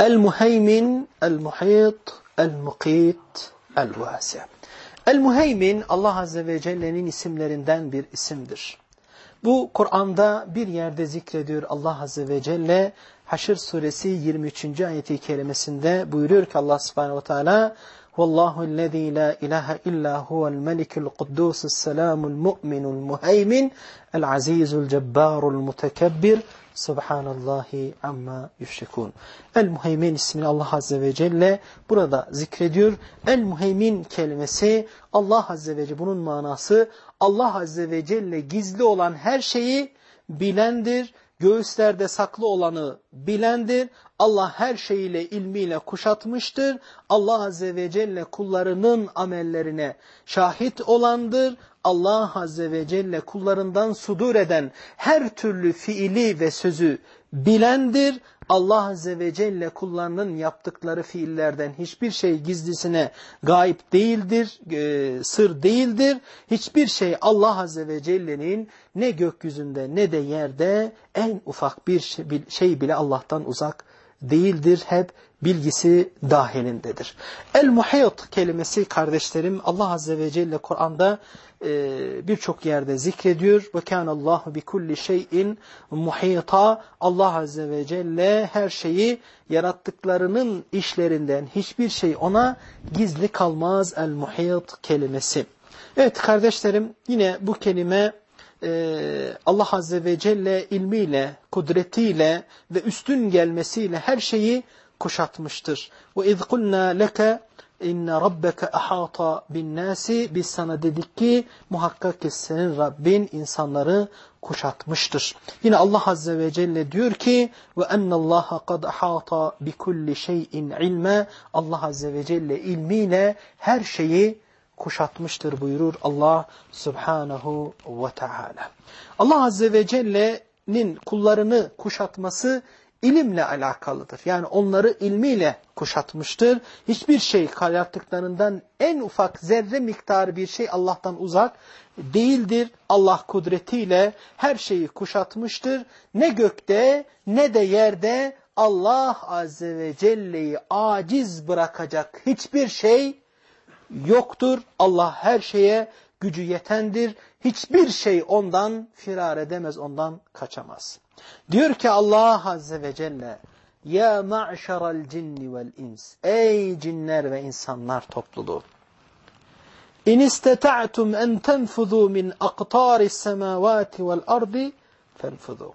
El-Muheymin, El-Muhit, El-Mukit, El-Vasi. El-Muheymin Allah Azze ve Celle'nin isimlerinden bir isimdir. Bu Kur'an'da bir yerde zikrediyor Allah Azze ve Celle. Haşr suresi 23. ayeti kerimesinde buyuruyor ki Allah subhanehu ve teala Vallahu ellezî la ilahe illa huvel melikul kuddusus selamul mu'minul muheymin el azizul cebbarul mutekebbir Subhanallahi amma yüşrikun. El Muheymin ismini Allah Azze ve Celle burada zikrediyor. El Muheymin kelimesi Allah Azze ve Celle bunun manası Allah Azze ve Celle gizli olan her şeyi bilendir. Göğüslerde saklı olanı bilendir. Allah her şeyiyle ilmiyle kuşatmıştır. Allah Azze ve Celle kullarının amellerine şahit olandır. Allah Azze ve Celle kullarından sudur eden her türlü fiili ve sözü bilendir. Allah Azze ve Celle kullarının yaptıkları fiillerden hiçbir şey gizlisine gayip değildir, e, sır değildir. Hiçbir şey Allah Azze ve Celle'nin ne gökyüzünde ne de yerde en ufak bir şey, bile Allah'tan uzak değildir. Hep bilgisi dahilindedir. El-Muhayt kelimesi kardeşlerim Allah Azze ve Celle Kur'an'da e, birçok yerde zikrediyor. Kânallâhu bi kulli şeyin muhîtâ. Allah Azze ve Celle her şeyi yarattıklarının işlerinden hiçbir şey ona gizli kalmaz. El-Muhît kelimesi. Evet kardeşlerim yine bu kelime Allah Azze ve Celle ilmiyle, kudretiyle ve üstün gelmesiyle her şeyi kuşatmıştır. Kulna leke inne rabbeke ahata bin nasi biz sana dedik ki muhakkak ki senin Rabbin insanları kuşatmıştır. Yine Allah Azze ve Celle diyor ki ennallaha kad ahata bi kulli şeyin ilme Allah Azze ve Celle ilmiyle her şeyi kuşatmıştır buyurur Allah Subhanahu ve Teala. Allah Azze ve Celle'nin kullarını kuşatması ilimle alakalıdır. Yani onları ilmiyle kuşatmıştır. Hiçbir şey yarattıklarından en ufak zerre miktarı bir şey Allah'tan uzak değildir. Allah kudretiyle her şeyi kuşatmıştır. Ne gökte ne de yerde Allah Azze ve Celle'yi aciz bırakacak hiçbir şey yoktur. Allah her şeye gücü yetendir. Hiçbir şey ondan firar edemez, ondan kaçamaz. Diyor ki Allah Azze ve Celle Ya ma'şaral cinni vel ins Ey cinler ve insanlar topluluğu İn isteta'tum en tenfuzu min aqtaris semavati vel ardi fenfuzu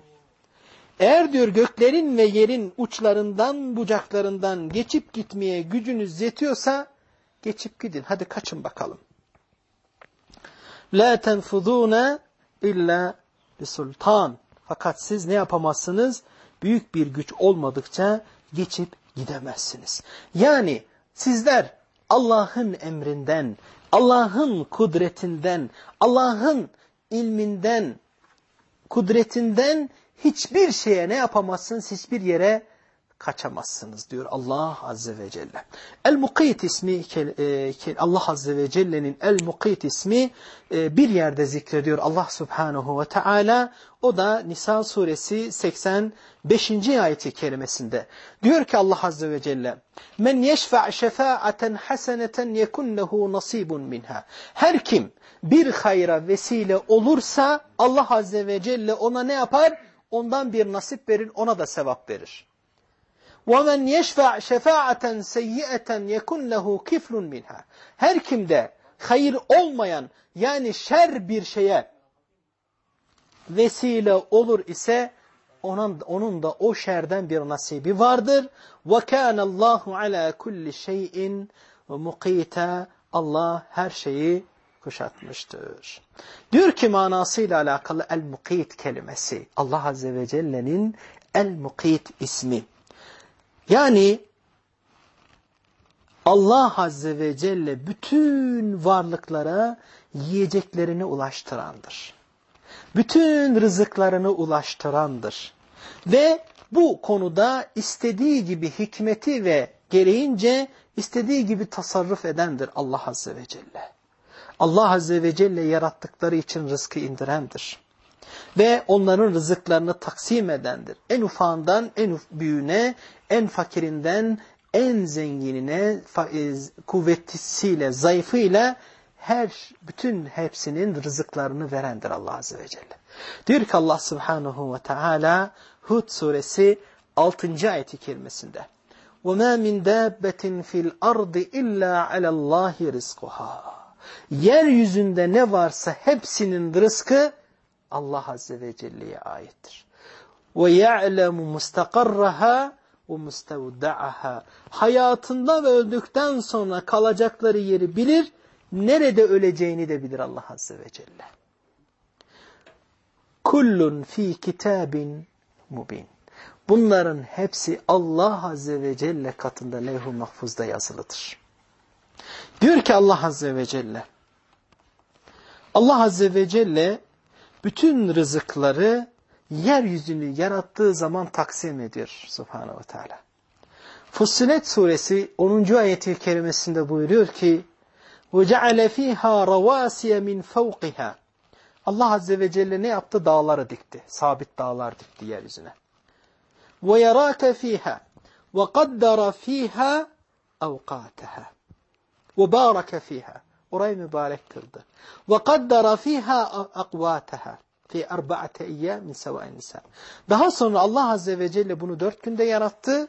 eğer diyor göklerin ve yerin uçlarından, bucaklarından geçip gitmeye gücünüz yetiyorsa geçip gidin. Hadi kaçın bakalım. La tenfuduna illa sultan. Fakat siz ne yapamazsınız? Büyük bir güç olmadıkça geçip gidemezsiniz. Yani sizler Allah'ın emrinden, Allah'ın kudretinden, Allah'ın ilminden, kudretinden hiçbir şeye ne yapamazsınız? Hiçbir yere kaçamazsınız diyor Allah Azze ve Celle. El-Mukayt ismi e, Allah Azze ve Celle'nin El-Mukayt ismi e, bir yerde zikrediyor Allah Subhanahu ve Teala. O da Nisa suresi 85. ayeti kerimesinde. Diyor ki Allah Azze ve Celle Men yeşfa' şefa'aten haseneten yekun lehu nasibun minha. Her kim bir hayra vesile olursa Allah Azze ve Celle ona ne yapar? Ondan bir nasip verir, ona da sevap verir. وَمَنْ يَشْفَعْ شَفَاعَةً سَيِّئَةً يَكُنْ لَهُ كِفْلٌ مِنْهَا Her kimde hayır olmayan yani şer bir şeye vesile olur ise onun, onun da o şerden bir nasibi vardır. وَكَانَ اللّٰهُ عَلَى كُلِّ شَيْءٍ مُقِيتًا Allah her şeyi kuşatmıştır. Diyor ki manasıyla alakalı el-mukit kelimesi Allah Azze ve Celle'nin el-mukit ismi. Yani Allah Azze ve Celle bütün varlıklara yiyeceklerini ulaştırandır. Bütün rızıklarını ulaştırandır. Ve bu konuda istediği gibi hikmeti ve gereğince istediği gibi tasarruf edendir Allah Azze ve Celle. Allah Azze ve Celle yarattıkları için rızkı indirendir. Ve onların rızıklarını taksim edendir. En ufağından en büyüğüne, en fakirinden en zenginine, e, kuvvetlisiyle, zayıfıyla her, bütün hepsinin rızıklarını verendir Allah Azze ve Celle. Diyor ki Allah Subhanahu ve Teala Hud suresi 6. ayeti kerimesinde وَمَا مِنْ دَابَّةٍ فِي الْأَرْضِ إِلَّا عَلَى اللّٰهِ رِزْقُهَا Yeryüzünde ne varsa hepsinin rızkı Allah Azze ve Celle'ye aittir. وَيَعْلَمُ مُسْتَقَرَّهَا وَمُسْتَوْدَعَهَا Hayatında ve öldükten sonra kalacakları yeri bilir, nerede öleceğini de bilir Allah Azze ve Celle. Kullun fi kitabin mubin. Bunların hepsi Allah Azze ve Celle katında levh-u mahfuzda yazılıdır. Diyor ki Allah Azze ve Celle, Allah Azze ve Celle bütün rızıkları yeryüzünü yarattığı zaman taksim ediyor Subhanahu ve Teala. Fussilet suresi 10. ayeti kerimesinde buyuruyor ki وَجَعَلَ ف۪يهَا رَوَاسِيَ مِنْ فَوْقِهَا Allah Azze ve Celle ne yaptı? Dağları dikti. Sabit dağlar dikti yeryüzüne. وَيَرَاكَ ف۪يهَا وَقَدَّرَ ف۪يهَا اَوْقَاتَهَا وَبَارَكَ ف۪يهَا Orayı mübarek kıldı. وَقَدَّرَ ف۪يهَا اَقْوَاتَهَا fi arba'ate min sevâin nisa. Daha sonra Allah Azze ve Celle bunu dört günde yarattı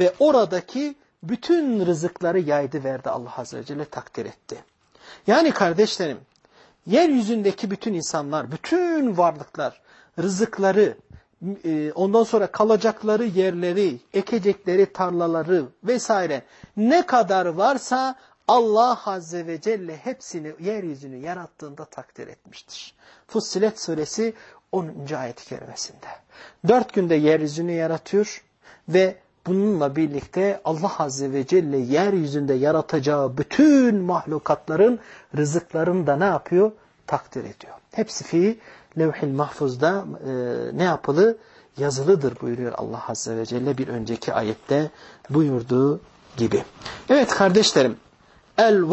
ve oradaki bütün rızıkları yaydı verdi Allah Azze ve Celle takdir etti. Yani kardeşlerim yeryüzündeki bütün insanlar, bütün varlıklar rızıkları, e, ondan sonra kalacakları yerleri, ekecekleri tarlaları vesaire ne kadar varsa Allah Azze ve Celle hepsini yeryüzünü yarattığında takdir etmiştir. Fussilet suresi 10. ayet-i kerimesinde. Dört günde yeryüzünü yaratıyor ve bununla birlikte Allah Azze ve Celle yeryüzünde yaratacağı bütün mahlukatların rızıklarını da ne yapıyor? Takdir ediyor. Hepsi fi levh-i mahfuzda e, ne yapılı? Yazılıdır buyuruyor Allah Azze ve Celle bir önceki ayette buyurduğu gibi. Evet kardeşlerim, el